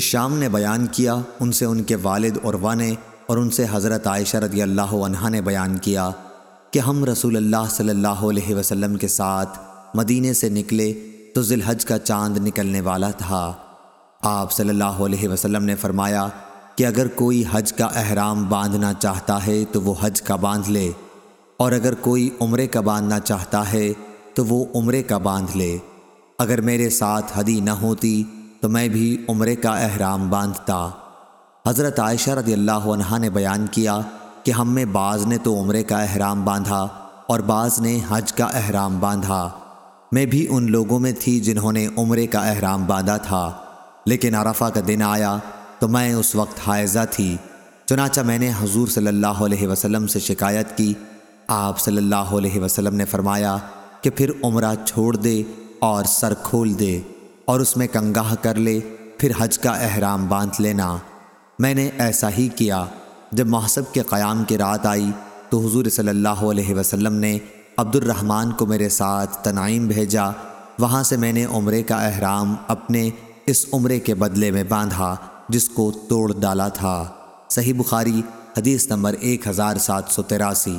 شام نے بیان کیا، ان سے ان کے والد اور وانے اور ان سے حضرت عائشہ رضی اللہ عنہ نے بیان کیا کہ ہم رسول اللہ صلی اللہ علیہ وسلم کے ساتھ مدینے سے نکلے تو ذی الحج کا چاند نکلنے والا تھا۔ آپ صلی اللہ علیہ وسلم نے فرمایا کہ اگر کوئی حج کا احرام باندھنا چاہتا ہے تو وہ حج کا باندھ لے، اور اگر کوئی عمرے کا باندھنا چاہتا ہے تو وہ عمرے کا باندھ لے۔ اگر میرے ساتھ حدی نہ ہوتی تو میں بھی عمرے کا احرام باندھتا۔ حضرت عائشہ رضی اللہ عنہ نے بیان کیا کہ ہم میں بعض نے تو عمرے کا احرام باندھا اور بعض نے حج کا احرام باندھا۔ میں بھی ان لوگوں میں تھی جنہوں نے عمرے کا احرام باندھا تھا۔ لیکن عرفہ کا دن آیا تو میں اس وقت حائزہ تھی۔ چنانچہ میں نے حضور صلی اللہ علیہ وسلم سے شکایت کی۔ آپ صلی اللہ علیہ وسلم نے فرمایا کہ پھر عمرہ چھوڑ دے اور سر کھول دے۔ اور اس میں کنگاہ کر لے، پھر حج کا احرام باندھ لینا۔ میں نے ایسا ہی کیا۔ جب محسب کے قیام کی رات آئی، تو حضور صلی اللہ علیہ وسلم نے عبد الرحمن کو میرے ساتھ تنعیم بھیجا۔ وہاں سے میں نے عمرے کا احرام اپنے اس عمرے کے بدلے میں باندھا، جس کو توڑ ڈالا تھا۔ صحیح بخاری، حدیث نمبر ایک ہزار سات سو تراسی۔